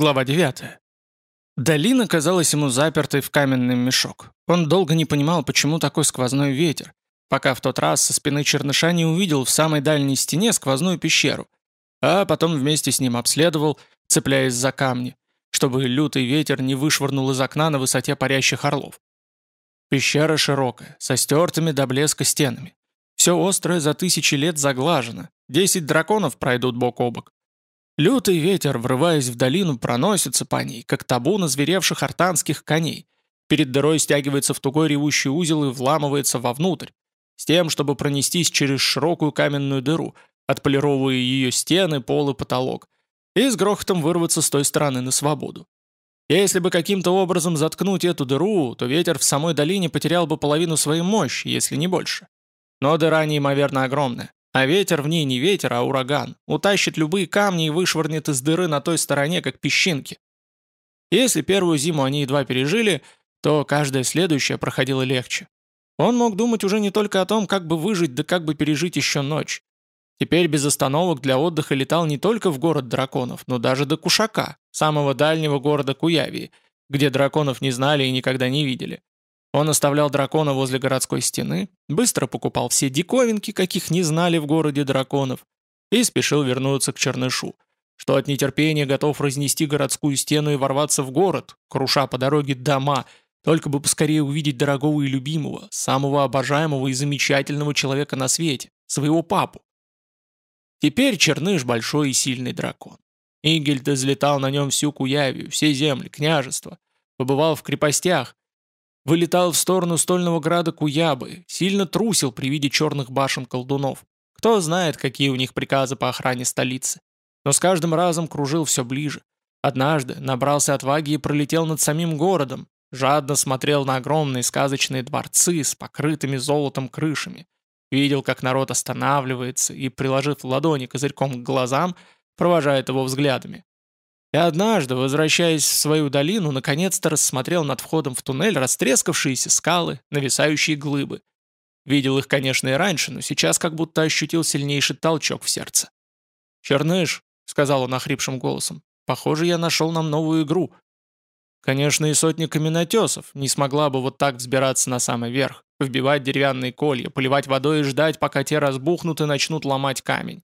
Глава 9. Долина казалась ему запертой в каменный мешок. Он долго не понимал, почему такой сквозной ветер, пока в тот раз со спины черныша не увидел в самой дальней стене сквозную пещеру, а потом вместе с ним обследовал, цепляясь за камни, чтобы лютый ветер не вышвырнул из окна на высоте парящих орлов. Пещера широкая, со стертыми до блеска стенами. Все острое за тысячи лет заглажено, десять драконов пройдут бок о бок. Лютый ветер, врываясь в долину, проносится по ней, как табун озверевших артанских коней. Перед дырой стягивается в тугой ревущий узел и вламывается вовнутрь, с тем, чтобы пронестись через широкую каменную дыру, отполировывая ее стены, пол и потолок, и с грохотом вырваться с той стороны на свободу. Если бы каким-то образом заткнуть эту дыру, то ветер в самой долине потерял бы половину своей мощи, если не больше. Но дыра неимоверно огромная. А ветер в ней не ветер, а ураган. Утащит любые камни и вышвырнет из дыры на той стороне, как песчинки. Если первую зиму они едва пережили, то каждая следующая проходила легче. Он мог думать уже не только о том, как бы выжить, да как бы пережить еще ночь. Теперь без остановок для отдыха летал не только в город драконов, но даже до Кушака, самого дальнего города Куявии, где драконов не знали и никогда не видели. Он оставлял дракона возле городской стены, быстро покупал все диковинки, каких не знали в городе драконов, и спешил вернуться к Чернышу, что от нетерпения готов разнести городскую стену и ворваться в город, круша по дороге дома, только бы поскорее увидеть дорогого и любимого, самого обожаемого и замечательного человека на свете, своего папу. Теперь Черныш большой и сильный дракон. Игельд излетал на нем всю Куявию, все земли, княжества, побывал в крепостях, Вылетал в сторону стольного града Куябы, сильно трусил при виде черных башен колдунов. Кто знает, какие у них приказы по охране столицы. Но с каждым разом кружил все ближе. Однажды набрался отваги и пролетел над самим городом, жадно смотрел на огромные сказочные дворцы с покрытыми золотом крышами. Видел, как народ останавливается и, приложив ладони козырьком к глазам, провожает его взглядами. И однажды, возвращаясь в свою долину, наконец-то рассмотрел над входом в туннель растрескавшиеся скалы, нависающие глыбы. Видел их, конечно, и раньше, но сейчас как будто ощутил сильнейший толчок в сердце. «Черныш», — сказал он охрипшим голосом, — «похоже, я нашел нам новую игру». Конечно, и сотни каменотесов не смогла бы вот так взбираться на самый верх, вбивать деревянные колья, поливать водой и ждать, пока те разбухнут и начнут ломать камень.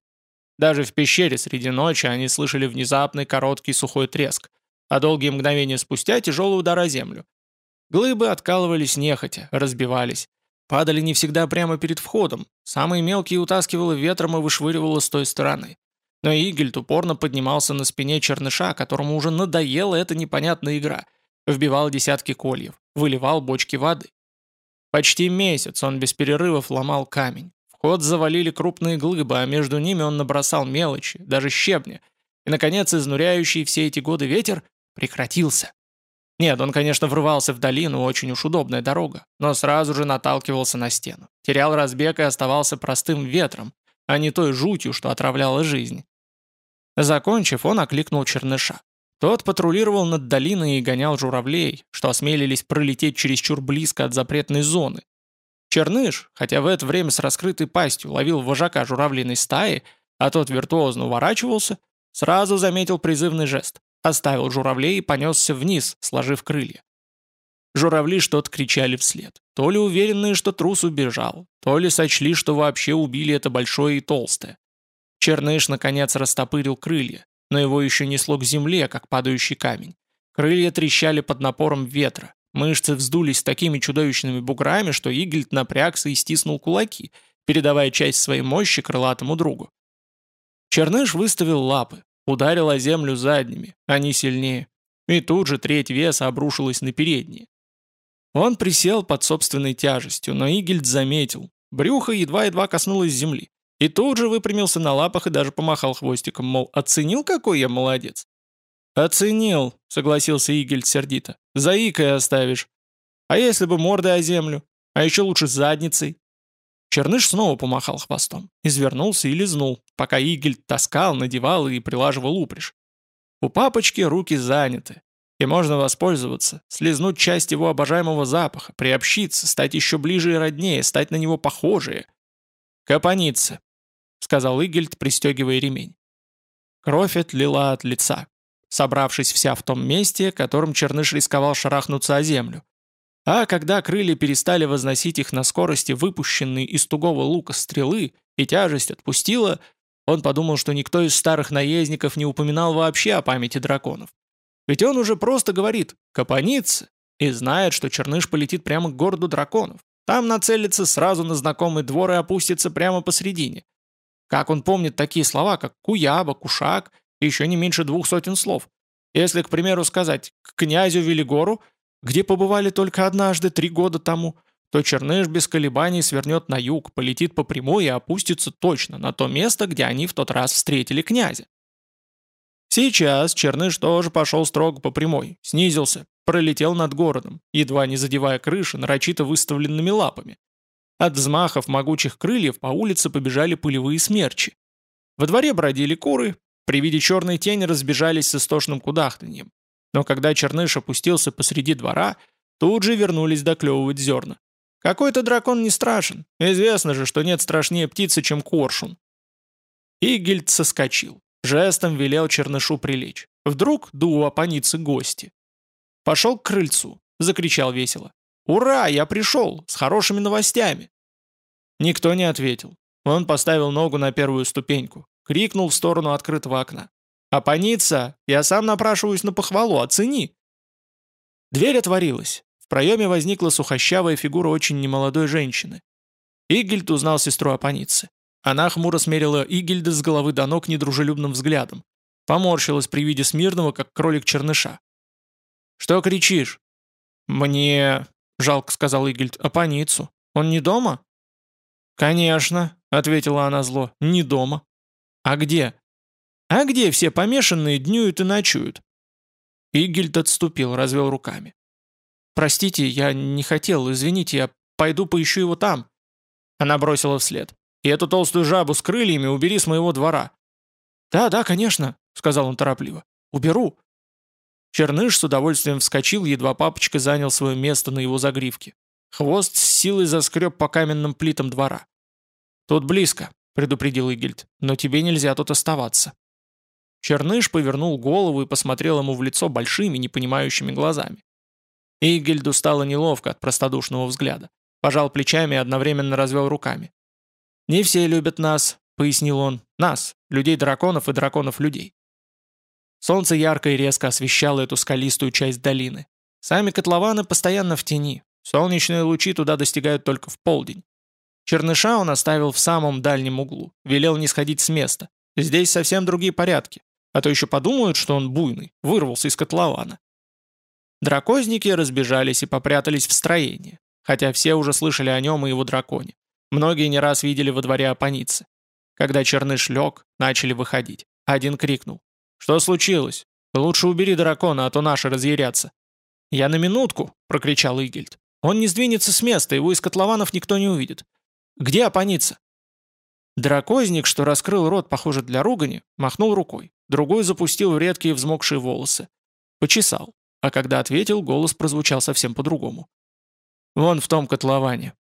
Даже в пещере среди ночи они слышали внезапный короткий сухой треск, а долгие мгновения спустя тяжелый удар о землю. Глыбы откалывались нехотя, разбивались. Падали не всегда прямо перед входом, самые мелкие утаскивало ветром и вышвыривало с той стороны. Но Игельд упорно поднимался на спине черныша, которому уже надоела эта непонятная игра. Вбивал десятки кольев, выливал бочки воды. Почти месяц он без перерывов ломал камень. Ход завалили крупные глыбы, а между ними он набросал мелочи, даже щебня. И, наконец, изнуряющий все эти годы ветер прекратился. Нет, он, конечно, врывался в долину, очень уж удобная дорога, но сразу же наталкивался на стену. Терял разбег и оставался простым ветром, а не той жутью, что отравляла жизнь. Закончив, он окликнул Черныша. Тот патрулировал над долиной и гонял журавлей, что осмелились пролететь чересчур близко от запретной зоны, Черныш, хотя в это время с раскрытой пастью ловил вожака журавлиной стаи, а тот виртуозно уворачивался, сразу заметил призывный жест, оставил журавлей и понесся вниз, сложив крылья. Журавли что-то кричали вслед, то ли уверенные, что трус убежал, то ли сочли, что вообще убили это большое и толстое. Черныш, наконец, растопырил крылья, но его еще несло к земле, как падающий камень. Крылья трещали под напором ветра, Мышцы вздулись такими чудовищными буграми, что Игельд напрягся и стиснул кулаки, передавая часть своей мощи крылатому другу. Черныш выставил лапы, ударил о землю задними, они сильнее. И тут же треть веса обрушилась на передние. Он присел под собственной тяжестью, но Игельд заметил. Брюхо едва-едва коснулось земли. И тут же выпрямился на лапах и даже помахал хвостиком, мол, оценил, какой я молодец. «Оценил», — согласился Игельд сердито. «Заикой оставишь. А если бы мордой о землю? А еще лучше задницей». Черныш снова помахал хвостом, извернулся и лизнул, пока Игельд таскал, надевал и прилаживал упряжь. У папочки руки заняты, и можно воспользоваться, слезнуть часть его обожаемого запаха, приобщиться, стать еще ближе и роднее, стать на него похожие. «Капаница», — сказал Игельд, пристегивая ремень. Кровь отлила от лица. Собравшись вся в том месте, которым Черныш рисковал шарахнуться о землю. А когда крылья перестали возносить их на скорости выпущенные из тугого лука стрелы, и тяжесть отпустила, он подумал, что никто из старых наездников не упоминал вообще о памяти драконов. Ведь он уже просто говорит «капаница» и знает, что Черныш полетит прямо к городу драконов. Там нацелится сразу на знакомый двор и опустится прямо посредине. Как он помнит такие слова, как «куяба», «кушак» еще не меньше двух сотен слов. Если, к примеру, сказать «к князю Велигору», где побывали только однажды три года тому, то Черныш без колебаний свернет на юг, полетит по прямой и опустится точно на то место, где они в тот раз встретили князя. Сейчас Черныш тоже пошел строго по прямой, снизился, пролетел над городом, едва не задевая крыши, нарочито выставленными лапами. От взмахов могучих крыльев по улице побежали пылевые смерчи. Во дворе бродили куры, при виде черной тени разбежались с истошным кудахтаньем. Но когда Черныш опустился посреди двора, тут же вернулись доклевывать зерна. Какой-то дракон не страшен. Известно же, что нет страшнее птицы, чем коршун. Игельд соскочил. Жестом велел Чернышу прилечь. Вдруг да у апаницы гости. Пошел к крыльцу. Закричал весело. «Ура, я пришел! С хорошими новостями!» Никто не ответил. Он поставил ногу на первую ступеньку. Крикнул в сторону открытого окна. «Апаница! Я сам напрашиваюсь на похвалу, оцени!» Дверь отворилась. В проеме возникла сухощавая фигура очень немолодой женщины. Игельд узнал сестру Апаницы. Она хмуро смерила Игельда с головы до ног недружелюбным взглядом. Поморщилась при виде смирного, как кролик черныша. «Что кричишь?» «Мне...» — жалко сказал Игельд. «Апаницу. Он не дома?» «Конечно», — ответила она зло. «Не дома». «А где?» «А где все помешанные днюют и ночуют?» Игельд отступил, развел руками. «Простите, я не хотел, извините, я пойду поищу его там». Она бросила вслед. «И эту толстую жабу с крыльями убери с моего двора». «Да, да, конечно», — сказал он торопливо. «Уберу». Черныш с удовольствием вскочил, едва папочка занял свое место на его загривке. Хвост с силой заскреб по каменным плитам двора. «Тут близко», — предупредил Игельд, — «но тебе нельзя тут оставаться». Черныш повернул голову и посмотрел ему в лицо большими, непонимающими глазами. Игельду стало неловко от простодушного взгляда. Пожал плечами и одновременно развел руками. «Не все любят нас», — пояснил он. «Нас, людей-драконов и драконов-людей». Солнце ярко и резко освещало эту скалистую часть долины. Сами котлованы постоянно в тени. Солнечные лучи туда достигают только в полдень. Черныша он оставил в самом дальнем углу. Велел не сходить с места. Здесь совсем другие порядки. А то еще подумают, что он буйный, вырвался из котлована. Дракозники разбежались и попрятались в строении, хотя все уже слышали о нем и его драконе. Многие не раз видели во дворе опаницы. Когда черныш лег, начали выходить. Один крикнул. «Что случилось? Лучше убери дракона, а то наши разъярятся». «Я на минутку!» — прокричал Игельд. «Он не сдвинется с места, его из котлованов никто не увидит. Где опаница?» Дракозник, что раскрыл рот, похоже, для ругани, махнул рукой. Другой запустил в редкие взмокшие волосы. Почесал а когда ответил, голос прозвучал совсем по-другому. «Вон в том котловане».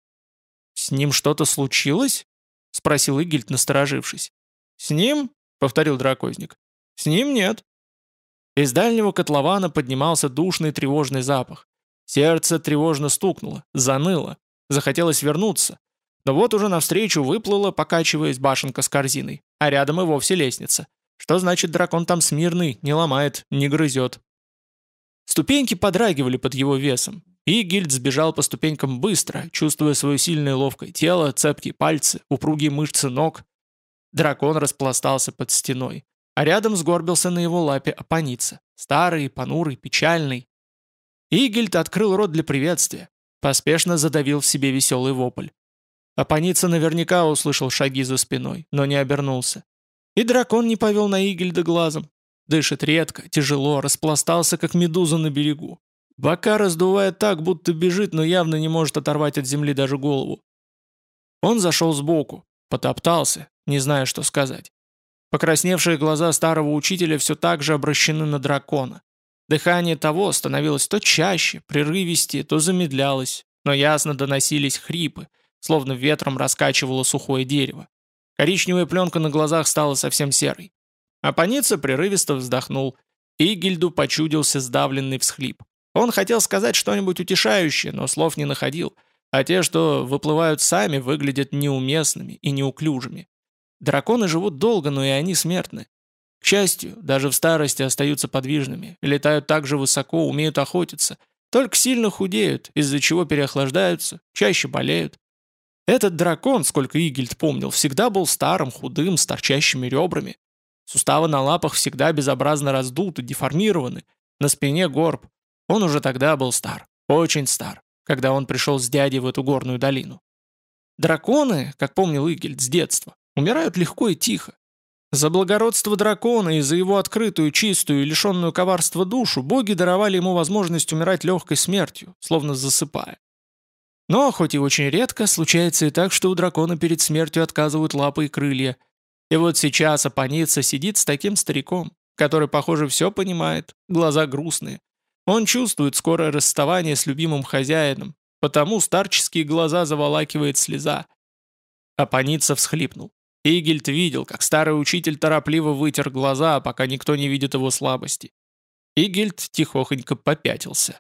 «С ним что-то случилось?» — спросил Игельд, насторожившись. «С ним?» — повторил дракозник. «С ним нет». Из дальнего котлована поднимался душный тревожный запах. Сердце тревожно стукнуло, заныло, захотелось вернуться. Но вот уже навстречу выплыла, покачиваясь, башенка с корзиной, а рядом и вовсе лестница. Что значит дракон там смирный, не ломает, не грызет. Ступеньки подрагивали под его весом. И Гильд сбежал по ступенькам быстро, чувствуя свое сильное ловкое тело, цепкие пальцы, упругие мышцы ног. Дракон распластался под стеной, а рядом сгорбился на его лапе опаница, старый, понурый, печальный. Игельд открыл рот для приветствия, поспешно задавил в себе веселый вопль. Апаница наверняка услышал шаги за спиной, но не обернулся. И дракон не повел на Игельда глазом. Дышит редко, тяжело, распластался, как медуза на берегу. Бока раздувает так, будто бежит, но явно не может оторвать от земли даже голову. Он зашел сбоку, потоптался, не зная, что сказать. Покрасневшие глаза старого учителя все так же обращены на дракона. Дыхание того становилось то чаще, прерывистее, то замедлялось, но ясно доносились хрипы, словно ветром раскачивало сухое дерево. Коричневая пленка на глазах стала совсем серой. А Паница прерывисто вздохнул Игильду почудился сдавленный всхлип. Он хотел сказать что-нибудь утешающее, но слов не находил, а те, что выплывают сами, выглядят неуместными и неуклюжими. Драконы живут долго, но и они смертны. К счастью, даже в старости остаются подвижными, летают так же высоко, умеют охотиться, только сильно худеют, из-за чего переохлаждаются, чаще болеют. Этот дракон, сколько Игельд помнил, всегда был старым, худым, с торчащими ребрами. Суставы на лапах всегда безобразно раздуты, деформированы, на спине горб. Он уже тогда был стар, очень стар, когда он пришел с дядей в эту горную долину. Драконы, как помнил Игельд с детства, умирают легко и тихо. За благородство дракона и за его открытую, чистую и лишенную коварства душу боги даровали ему возможность умирать легкой смертью, словно засыпая. Но, хоть и очень редко, случается и так, что у дракона перед смертью отказывают лапы и крылья. И вот сейчас Апаница сидит с таким стариком, который, похоже, все понимает, глаза грустные. Он чувствует скорое расставание с любимым хозяином, потому старческие глаза заволакивает слеза. Апаница всхлипнул. Игельд видел, как старый учитель торопливо вытер глаза, пока никто не видит его слабости. Игельд тихохонько попятился.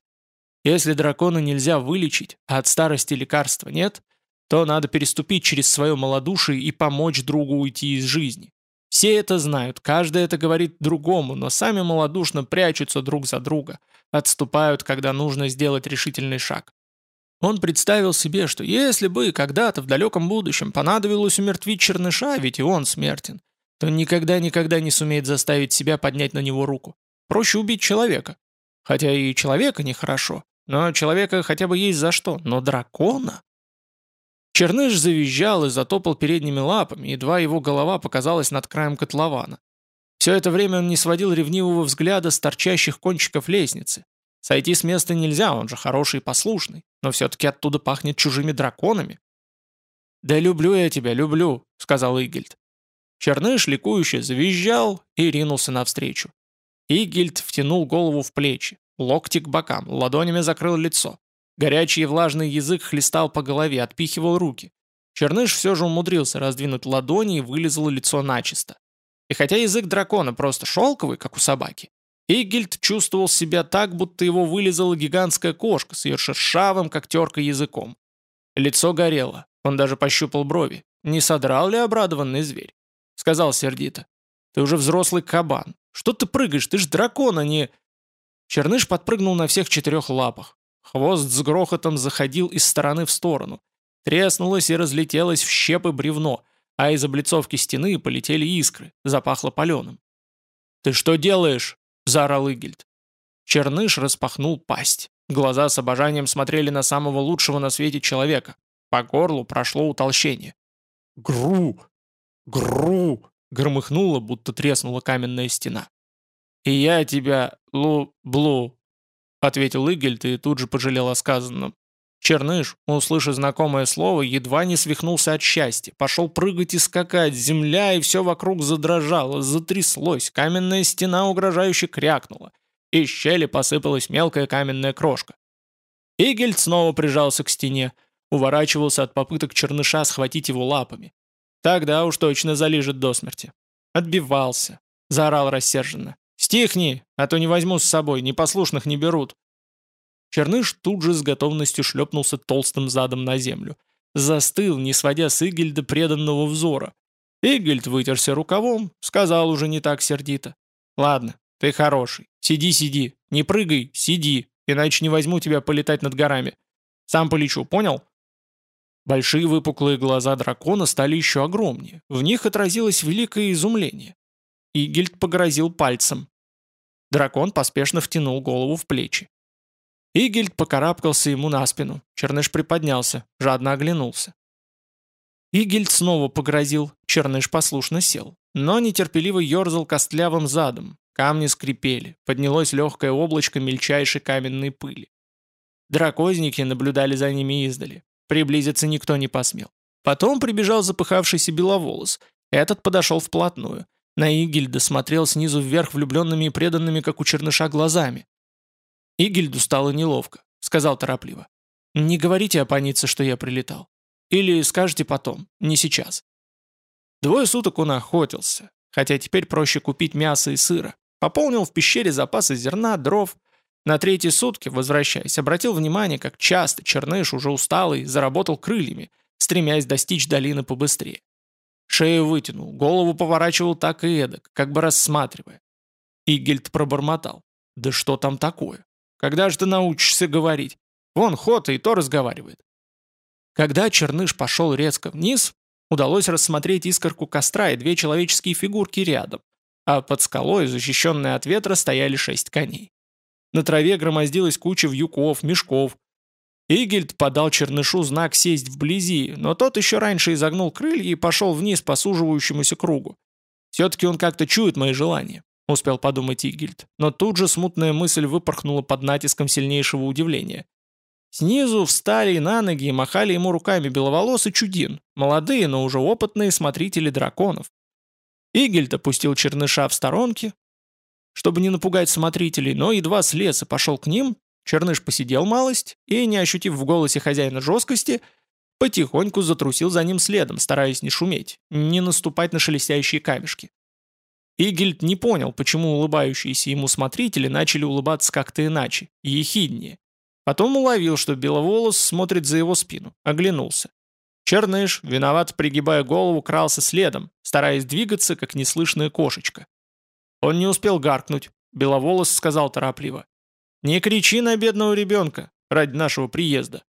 Если дракона нельзя вылечить, а от старости лекарства нет, то надо переступить через свое малодушие и помочь другу уйти из жизни. Все это знают, каждый это говорит другому, но сами малодушно прячутся друг за друга, отступают, когда нужно сделать решительный шаг. Он представил себе, что если бы когда-то в далеком будущем понадобилось умертвить черныша, ведь и он смертен, то никогда-никогда не сумеет заставить себя поднять на него руку. Проще убить человека. Хотя и человека нехорошо, но человека хотя бы есть за что, но дракона... Черныш завизжал и затопал передними лапами, едва его голова показалась над краем котлована. Все это время он не сводил ревнивого взгляда с торчащих кончиков лестницы. Сойти с места нельзя, он же хороший и послушный, но все-таки оттуда пахнет чужими драконами. «Да люблю я тебя, люблю», — сказал Игельд. Черныш ликующе завизжал и ринулся навстречу. Игельд втянул голову в плечи. Локти к бокам, ладонями закрыл лицо. Горячий и влажный язык хлестал по голове, отпихивал руки. Черныш все же умудрился раздвинуть ладони и вылезал лицо начисто. И хотя язык дракона просто шелковый, как у собаки, Игельд чувствовал себя так, будто его вылезала гигантская кошка с ее шершавым, как терка, языком. Лицо горело, он даже пощупал брови. Не содрал ли обрадованный зверь? Сказал сердито. «Ты уже взрослый кабан. Что ты прыгаешь? Ты ж дракон, а не...» Черныш подпрыгнул на всех четырех лапах. Хвост с грохотом заходил из стороны в сторону. Треснулось и разлетелось в щепы бревно, а из облицовки стены полетели искры, запахло паленым. «Ты что делаешь?» — заорал Игельд. Черныш распахнул пасть. Глаза с обожанием смотрели на самого лучшего на свете человека. По горлу прошло утолщение. «Гру! Гру!» — громыхнуло, будто треснула каменная стена. «И я тебя лу-блу», — ответил Игельд и тут же пожалел о сказанном. Черныш, услышав знакомое слово, едва не свихнулся от счастья. Пошел прыгать и скакать, земля и все вокруг задрожало, затряслось, каменная стена угрожающе крякнула. Из щели посыпалась мелкая каменная крошка. Игельд снова прижался к стене, уворачивался от попыток черныша схватить его лапами. Тогда уж точно залижет до смерти. Отбивался, заорал рассерженно. «Стихни, а то не возьму с собой, непослушных не берут». Черныш тут же с готовностью шлепнулся толстым задом на землю. Застыл, не сводя с Игельда преданного взора. Игельд вытерся рукавом, сказал уже не так сердито. «Ладно, ты хороший. Сиди, сиди. Не прыгай, сиди, иначе не возьму тебя полетать над горами. Сам полечу, понял?» Большие выпуклые глаза дракона стали еще огромнее. В них отразилось великое изумление. Игельд погрозил пальцем. Дракон поспешно втянул голову в плечи. Игельд покарабкался ему на спину. Черныш приподнялся, жадно оглянулся. Игельд снова погрозил, Черныш послушно сел, но нетерпеливо ерзал костлявым задом. Камни скрипели, поднялось легкое облачко мельчайшей каменной пыли. Дракозники наблюдали за ними издали. Приблизиться никто не посмел. Потом прибежал запыхавшийся беловолос. Этот подошел вплотную. На Игельда смотрел снизу вверх влюбленными и преданными, как у черныша, глазами. Игельду стало неловко, сказал торопливо. «Не говорите о панице, что я прилетал. Или скажете потом, не сейчас». Двое суток он охотился, хотя теперь проще купить мясо и сыра. Пополнил в пещере запасы зерна, дров. На третьи сутки, возвращаясь, обратил внимание, как часто Черныш, уже усталый, заработал крыльями, стремясь достичь долины побыстрее. Шею вытянул, голову поворачивал так и эдак, как бы рассматривая. Игельд пробормотал. «Да что там такое? Когда же ты научишься говорить? Вон Хота и то разговаривает». Когда Черныш пошел резко вниз, удалось рассмотреть искорку костра и две человеческие фигурки рядом, а под скалой, защищенной от ветра, стояли шесть коней. На траве громоздилась куча вьюков, мешков. Игельд подал Чернышу знак сесть вблизи, но тот еще раньше изогнул крылья и пошел вниз по суживающемуся кругу. Все-таки он как-то чует мои желания, успел подумать Игельд, но тут же смутная мысль выпорхнула под натиском сильнейшего удивления. Снизу встали на ноги и махали ему руками беловолосый чудин, молодые, но уже опытные смотрители драконов. Игельд опустил черныша в сторонке, чтобы не напугать смотрителей, но едва слез и пошел к ним, черныш посидел малость и, не ощутив в голосе хозяина жесткости, потихоньку затрусил за ним следом, стараясь не шуметь, не наступать на шелестящие камешки. Игельд не понял, почему улыбающиеся ему смотрители начали улыбаться как-то иначе, ехиднее. Потом уловил, что Беловолос смотрит за его спину, оглянулся. Черныш, виноват пригибая голову, крался следом, стараясь двигаться, как неслышная кошечка. Он не успел гаркнуть. Беловолос сказал торопливо. «Не кричи на бедного ребенка ради нашего приезда».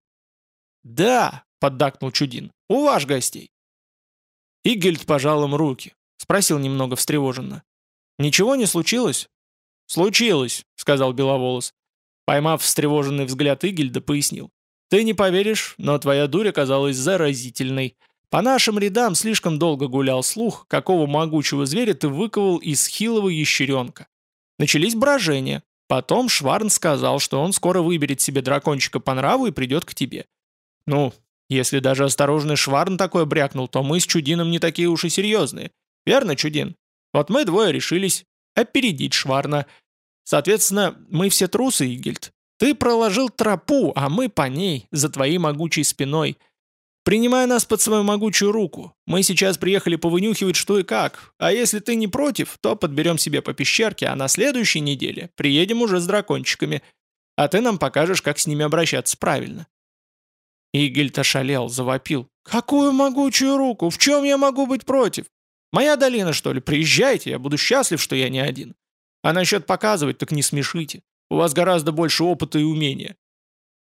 «Да», — поддакнул Чудин, — «у ваш гостей». Игельд пожал им руки, спросил немного встревоженно. «Ничего не случилось?» «Случилось», — сказал Беловолос. Поймав встревоженный взгляд Игельда, пояснил. «Ты не поверишь, но твоя дурь оказалась заразительной. По нашим рядам слишком долго гулял слух, какого могучего зверя ты выковал из хилого ящеренка. Начались брожения. Потом Шварн сказал, что он скоро выберет себе дракончика по нраву и придет к тебе. Ну, если даже осторожный Шварн такое брякнул, то мы с Чудином не такие уж и серьезные. Верно, Чудин? Вот мы двое решились опередить Шварна Соответственно, мы все трусы, Игельд. Ты проложил тропу, а мы по ней, за твоей могучей спиной. Принимай нас под свою могучую руку. Мы сейчас приехали повынюхивать что и как. А если ты не против, то подберем себе по пещерке, а на следующей неделе приедем уже с дракончиками. А ты нам покажешь, как с ними обращаться правильно». Игельд ошалел, завопил. «Какую могучую руку? В чем я могу быть против? Моя долина, что ли? Приезжайте, я буду счастлив, что я не один. А насчет показывать, так не смешите. У вас гораздо больше опыта и умения».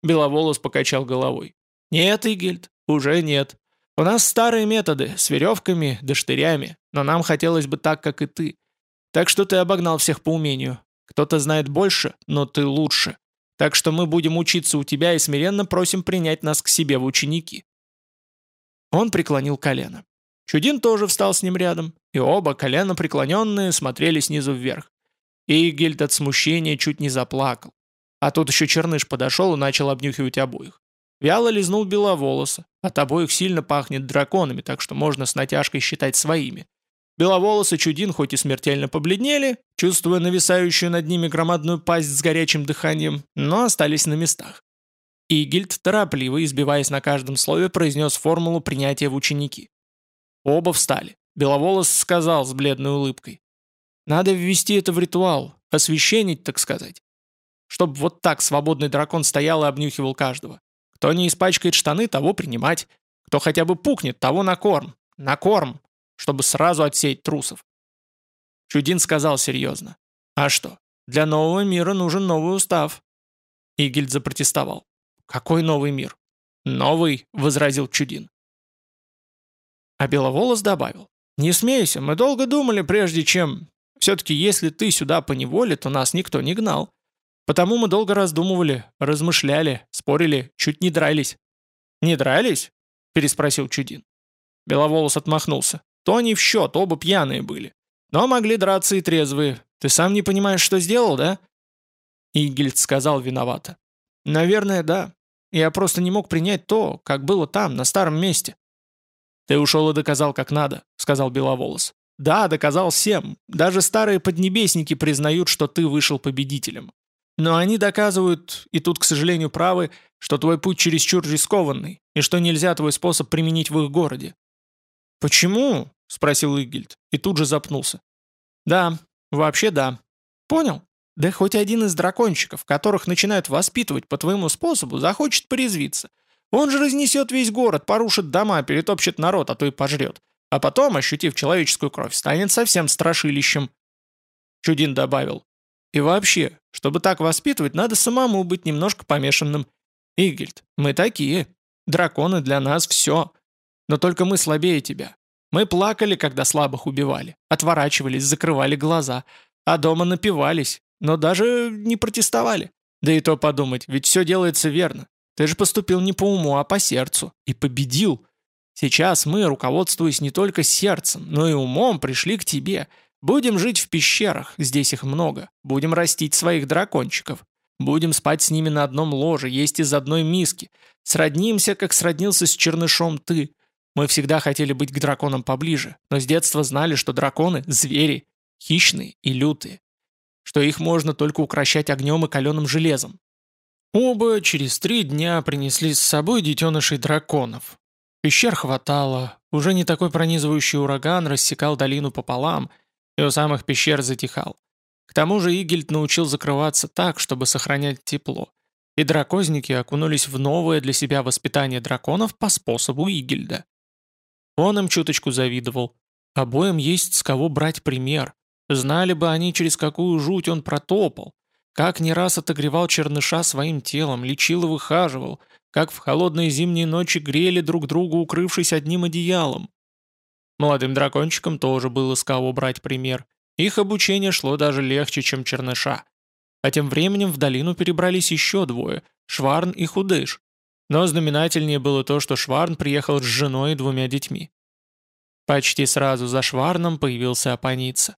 Беловолос покачал головой. «Нет, Игельд, уже нет. У нас старые методы, с веревками да штырями, но нам хотелось бы так, как и ты. Так что ты обогнал всех по умению. Кто-то знает больше, но ты лучше. Так что мы будем учиться у тебя и смиренно просим принять нас к себе в ученики». Он преклонил колено. Чудин тоже встал с ним рядом, и оба, колено преклоненные, смотрели снизу вверх. Игельд от смущения чуть не заплакал. А тут еще Черныш подошел и начал обнюхивать обоих. Вяло лизнул беловолоса. От обоих сильно пахнет драконами, так что можно с натяжкой считать своими. Беловолос и Чудин хоть и смертельно побледнели, чувствуя нависающую над ними громадную пасть с горячим дыханием, но остались на местах. Игельд, торопливо, избиваясь на каждом слове, произнес формулу принятия в ученики. Оба встали. Беловолос сказал с бледной улыбкой. Надо ввести это в ритуал, освященить, так сказать. Чтоб вот так свободный дракон стоял и обнюхивал каждого. Кто не испачкает штаны, того принимать. Кто хотя бы пукнет, того на корм. На корм, чтобы сразу отсеять трусов. Чудин сказал серьезно. А что, для нового мира нужен новый устав. Игельд запротестовал. Какой новый мир? Новый, возразил Чудин. А Беловолос добавил. Не смейся, мы долго думали, прежде чем... Все-таки если ты сюда по то нас никто не гнал. Потому мы долго раздумывали, размышляли, спорили, чуть не дрались». «Не дрались?» – переспросил Чудин. Беловолос отмахнулся. «То они в счет, оба пьяные были. Но могли драться и трезвые. Ты сам не понимаешь, что сделал, да?» Игельд сказал виновато. «Наверное, да. Я просто не мог принять то, как было там, на старом месте». «Ты ушел и доказал, как надо», — сказал Беловолос. Да, доказал всем. Даже старые поднебесники признают, что ты вышел победителем. Но они доказывают, и тут, к сожалению, правы, что твой путь чересчур рискованный, и что нельзя твой способ применить в их городе. «Почему?» — спросил Игельд, и тут же запнулся. «Да, вообще да. Понял? Да хоть один из дракончиков, которых начинают воспитывать по твоему способу, захочет порезвиться. Он же разнесет весь город, порушит дома, перетопчет народ, а то и пожрет. А потом, ощутив человеческую кровь, станет совсем страшилищем. Чудин добавил. И вообще, чтобы так воспитывать, надо самому быть немножко помешанным. Игельд, мы такие. Драконы для нас все. Но только мы слабее тебя. Мы плакали, когда слабых убивали, отворачивались, закрывали глаза, а дома напивались, но даже не протестовали. Да и то подумать, ведь все делается верно. Ты же поступил не по уму, а по сердцу. И победил. Сейчас мы, руководствуясь не только сердцем, но и умом, пришли к тебе. Будем жить в пещерах, здесь их много. Будем растить своих дракончиков. Будем спать с ними на одном ложе, есть из одной миски. Сроднимся, как сроднился с чернышом ты. Мы всегда хотели быть к драконам поближе, но с детства знали, что драконы – звери, хищные и лютые. Что их можно только укращать огнем и каленым железом. Оба через три дня принесли с собой детенышей драконов. Пещер хватало, уже не такой пронизывающий ураган рассекал долину пополам, и у самых пещер затихал. К тому же Игельд научил закрываться так, чтобы сохранять тепло. И дракозники окунулись в новое для себя воспитание драконов по способу Игельда. Он им чуточку завидовал. Обоим есть с кого брать пример. Знали бы они, через какую жуть он протопал. Как не раз отогревал черныша своим телом, лечил и выхаживал. Как в холодные зимние ночи грели друг друга, укрывшись одним одеялом. Молодым дракончикам тоже было с кого брать пример. Их обучение шло даже легче, чем черныша. А тем временем в долину перебрались еще двое – Шварн и Худыш. Но знаменательнее было то, что Шварн приехал с женой и двумя детьми. Почти сразу за Шварном появился Апаница.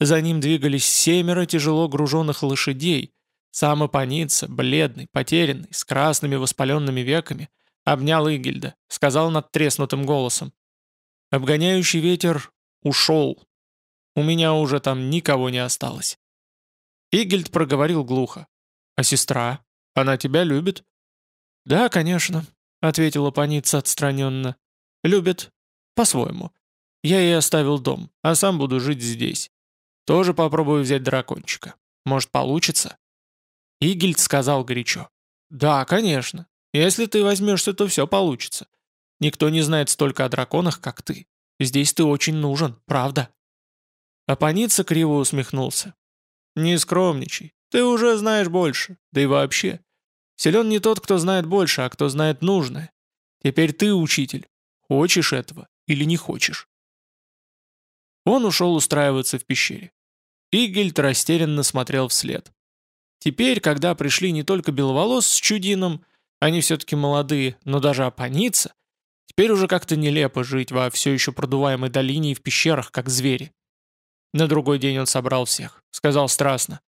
За ним двигались семеро тяжело груженных лошадей. Сам Апаница, бледный, потерянный, с красными воспаленными веками, обнял Игельда, сказал над треснутым голосом. «Обгоняющий ветер ушел. У меня уже там никого не осталось». Игельд проговорил глухо. «А сестра? Она тебя любит?» «Да, конечно», — ответила паница отстраненно. «Любит. По-своему. Я ей оставил дом, а сам буду жить здесь. Тоже попробую взять дракончика. Может, получится?» Игельд сказал горячо. «Да, конечно. Если ты возьмешься, то все получится. Никто не знает столько о драконах, как ты. Здесь ты очень нужен, правда?» А паница криво усмехнулся. «Не скромничай. Ты уже знаешь больше. Да и вообще. Силен не тот, кто знает больше, а кто знает нужное. Теперь ты учитель. Хочешь этого или не хочешь?» Он ушел устраиваться в пещере. Игельд растерянно смотрел вслед. Теперь, когда пришли не только Беловолос с Чудином, они все-таки молодые, но даже Апаница, теперь уже как-то нелепо жить во все еще продуваемой долине и в пещерах, как звери. На другой день он собрал всех, сказал страстно.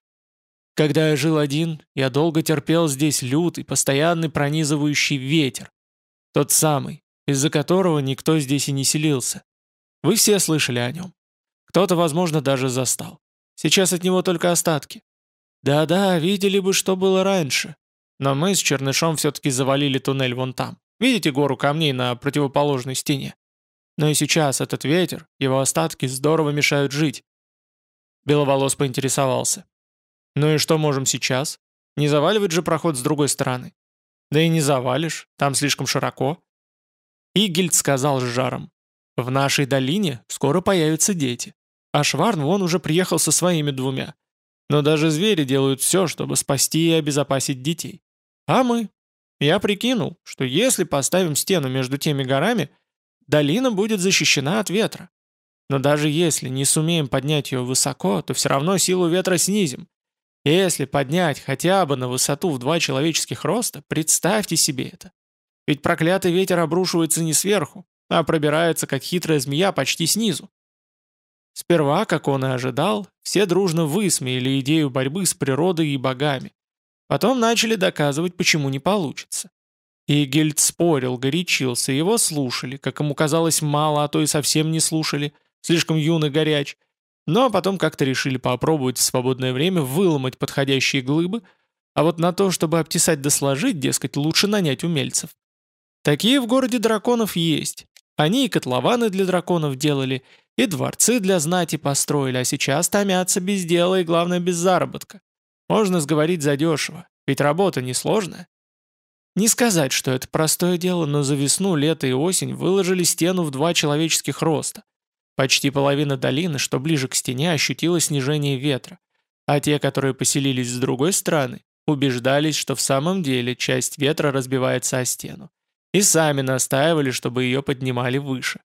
Когда я жил один, я долго терпел здесь лютый, постоянный пронизывающий ветер. Тот самый, из-за которого никто здесь и не селился. Вы все слышали о нем. Кто-то, возможно, даже застал. Сейчас от него только остатки. Да-да, видели бы, что было раньше. Но мы с Чернышом все-таки завалили туннель вон там. Видите гору камней на противоположной стене? Но и сейчас этот ветер, его остатки здорово мешают жить. Беловолос поинтересовался. Ну и что можем сейчас? Не заваливать же проход с другой стороны. Да и не завалишь, там слишком широко. Игельд сказал с жаром. В нашей долине скоро появятся дети. А Шварн вон уже приехал со своими двумя. Но даже звери делают все, чтобы спасти и обезопасить детей. А мы? Я прикинул, что если поставим стену между теми горами, долина будет защищена от ветра. Но даже если не сумеем поднять ее высоко, то все равно силу ветра снизим. Если поднять хотя бы на высоту в два человеческих роста, представьте себе это. Ведь проклятый ветер обрушивается не сверху, а пробирается, как хитрая змея, почти снизу. Сперва, как он и ожидал, все дружно высмеяли идею борьбы с природой и богами. Потом начали доказывать, почему не получится. И Гельд спорил, горячился, его слушали, как ему казалось мало, а то и совсем не слушали, слишком юный горяч, но потом как-то решили попробовать в свободное время выломать подходящие глыбы, а вот на то, чтобы обтесать да сложить, дескать, лучше нанять умельцев. Такие в городе драконов есть. Они и котлованы для драконов делали, И дворцы для знати построили, а сейчас томятся без дела и, главное, без заработка. Можно сговорить задешево, ведь работа несложная. Не сказать, что это простое дело, но за весну, лето и осень выложили стену в два человеческих роста. Почти половина долины, что ближе к стене, ощутила снижение ветра, а те, которые поселились с другой стороны, убеждались, что в самом деле часть ветра разбивается о стену, и сами настаивали, чтобы ее поднимали выше.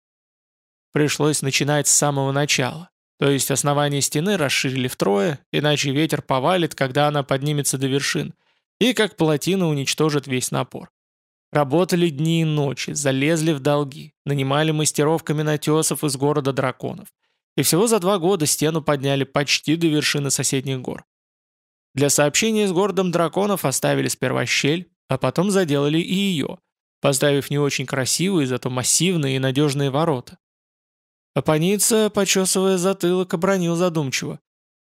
Пришлось начинать с самого начала, то есть основание стены расширили втрое, иначе ветер повалит, когда она поднимется до вершин, и как плотина уничтожит весь напор. Работали дни и ночи, залезли в долги, нанимали мастеров-каменотесов из города драконов. И всего за два года стену подняли почти до вершины соседних гор. Для сообщения с городом драконов оставили сперва щель, а потом заделали и ее, поставив не очень красивые, зато массивные и надежные ворота. Апаница, почесывая затылок, обронил задумчиво.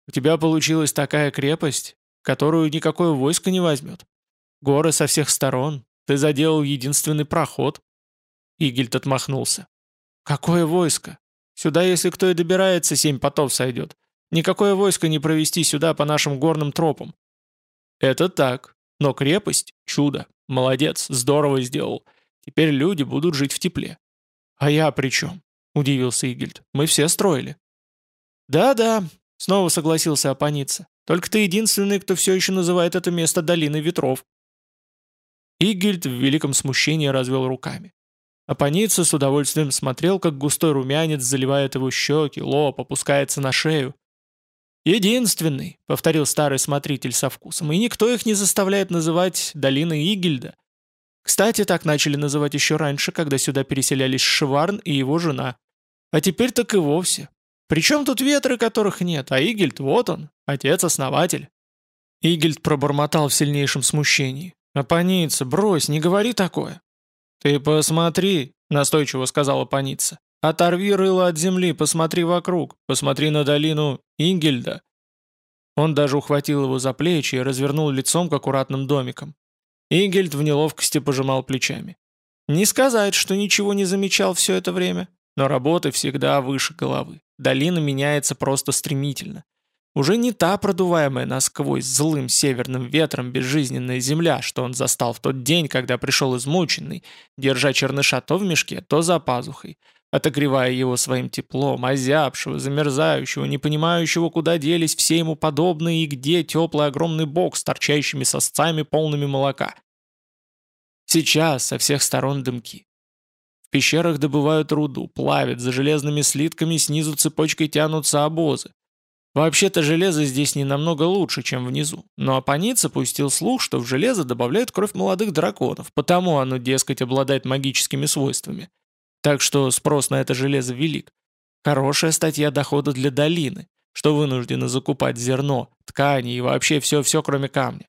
«У тебя получилась такая крепость, которую никакое войско не возьмет. Горы со всех сторон, ты заделал единственный проход». Игельд отмахнулся. «Какое войско? Сюда, если кто и добирается, семь потов сойдет. Никакое войско не провести сюда по нашим горным тропам». «Это так. Но крепость — чудо. Молодец, здорово сделал. Теперь люди будут жить в тепле». «А я при чем?» — удивился Игельд. «Мы все строили». «Да-да», — снова согласился Апаница. Только ты единственный, кто все еще называет это место долиной ветров». Игельд в великом смущении развел руками. Апаница с удовольствием смотрел, как густой румянец заливает его щеки, лоб опускается на шею. «Единственный», — повторил старый смотритель со вкусом, «и никто их не заставляет называть долиной Игельда. Кстати, так начали называть еще раньше, когда сюда переселялись Шварн и его жена. А теперь так и вовсе. Причем тут ветры, которых нет, а Игельд, вот он, отец-основатель». Игельд пробормотал в сильнейшем смущении. «Апаница, брось, не говори такое». «Ты посмотри», — настойчиво сказала Апаница. «Оторви рыло от земли, посмотри вокруг, посмотри на долину Ингельда». Он даже ухватил его за плечи и развернул лицом к аккуратным домикам. Игельд в неловкости пожимал плечами. Не сказать, что ничего не замечал все это время, но работы всегда выше головы. Долина меняется просто стремительно. Уже не та продуваемая насквозь злым северным ветром безжизненная земля, что он застал в тот день, когда пришел измученный, держа черныша то в мешке, то за пазухой, отогревая его своим теплом, озябшего, замерзающего, не понимающего, куда делись все ему подобные и где теплый огромный бок с торчащими сосцами, полными молока. Сейчас со всех сторон дымки. В пещерах добывают руду, плавят, за железными слитками снизу цепочкой тянутся обозы. Вообще-то железо здесь не намного лучше, чем внизу, но Апаница пустил слух, что в железо добавляют кровь молодых драконов, потому оно, дескать, обладает магическими свойствами. Так что спрос на это железо велик. Хорошая статья дохода для долины, что вынуждены закупать зерно, ткани и вообще все-все, кроме камня.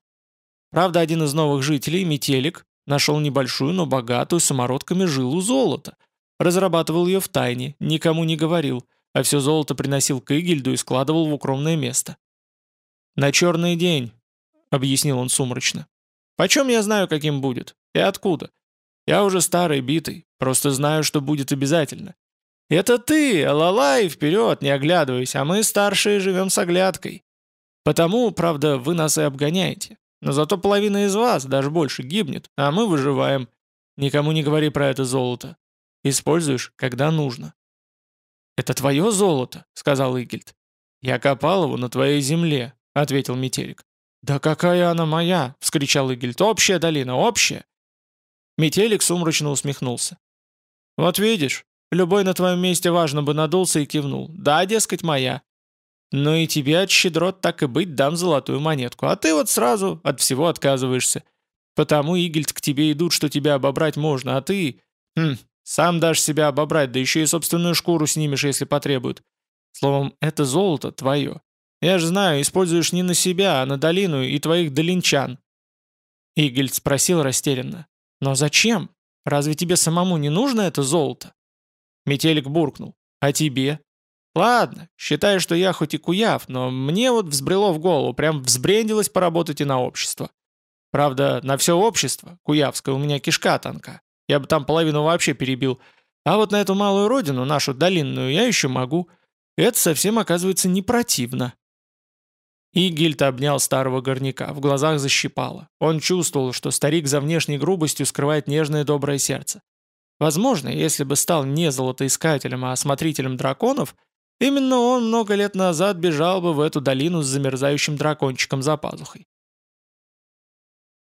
Правда, один из новых жителей, Метелик, Нашел небольшую, но богатую самородками жилу золота. Разрабатывал ее в тайне, никому не говорил, а все золото приносил к Игельду и складывал в укромное место. «На черный день», — объяснил он сумрачно. «Почем я знаю, каким будет? И откуда? Я уже старый, битый, просто знаю, что будет обязательно. Это ты, алалай, вперед, не оглядывайся, а мы старшие живем с оглядкой. Потому, правда, вы нас и обгоняете. Но зато половина из вас, даже больше, гибнет, а мы выживаем. Никому не говори про это золото. Используешь, когда нужно». «Это твое золото», — сказал Игельд. «Я копал его на твоей земле», — ответил Метелик. «Да какая она моя!» — вскричал Игельд. «Общая долина, общая!» Метелик сумрачно усмехнулся. «Вот видишь, любой на твоем месте важно бы надулся и кивнул. Да, дескать, моя. Но и тебе от щедрот так и быть дам золотую монетку, а ты вот сразу от всего отказываешься. Потому, Игельд, к тебе идут, что тебя обобрать можно, а ты... Хм, сам дашь себя обобрать, да еще и собственную шкуру снимешь, если потребуют. Словом, это золото твое. Я же знаю, используешь не на себя, а на долину и твоих долинчан. Игельд спросил растерянно. «Но зачем? Разве тебе самому не нужно это золото?» Метелик буркнул. «А тебе? Ладно, считай, что я хоть и куяв, но мне вот взбрело в голову, прям взбрендилось поработать и на общество. Правда, на все общество, куявское, у меня кишка тонка. Я бы там половину вообще перебил. А вот на эту малую родину, нашу долинную, я еще могу. Это совсем, оказывается, не противно». Игильд обнял старого горняка, в глазах защипало. Он чувствовал, что старик за внешней грубостью скрывает нежное доброе сердце. Возможно, если бы стал не золотоискателем, а осмотрителем драконов, именно он много лет назад бежал бы в эту долину с замерзающим дракончиком за пазухой.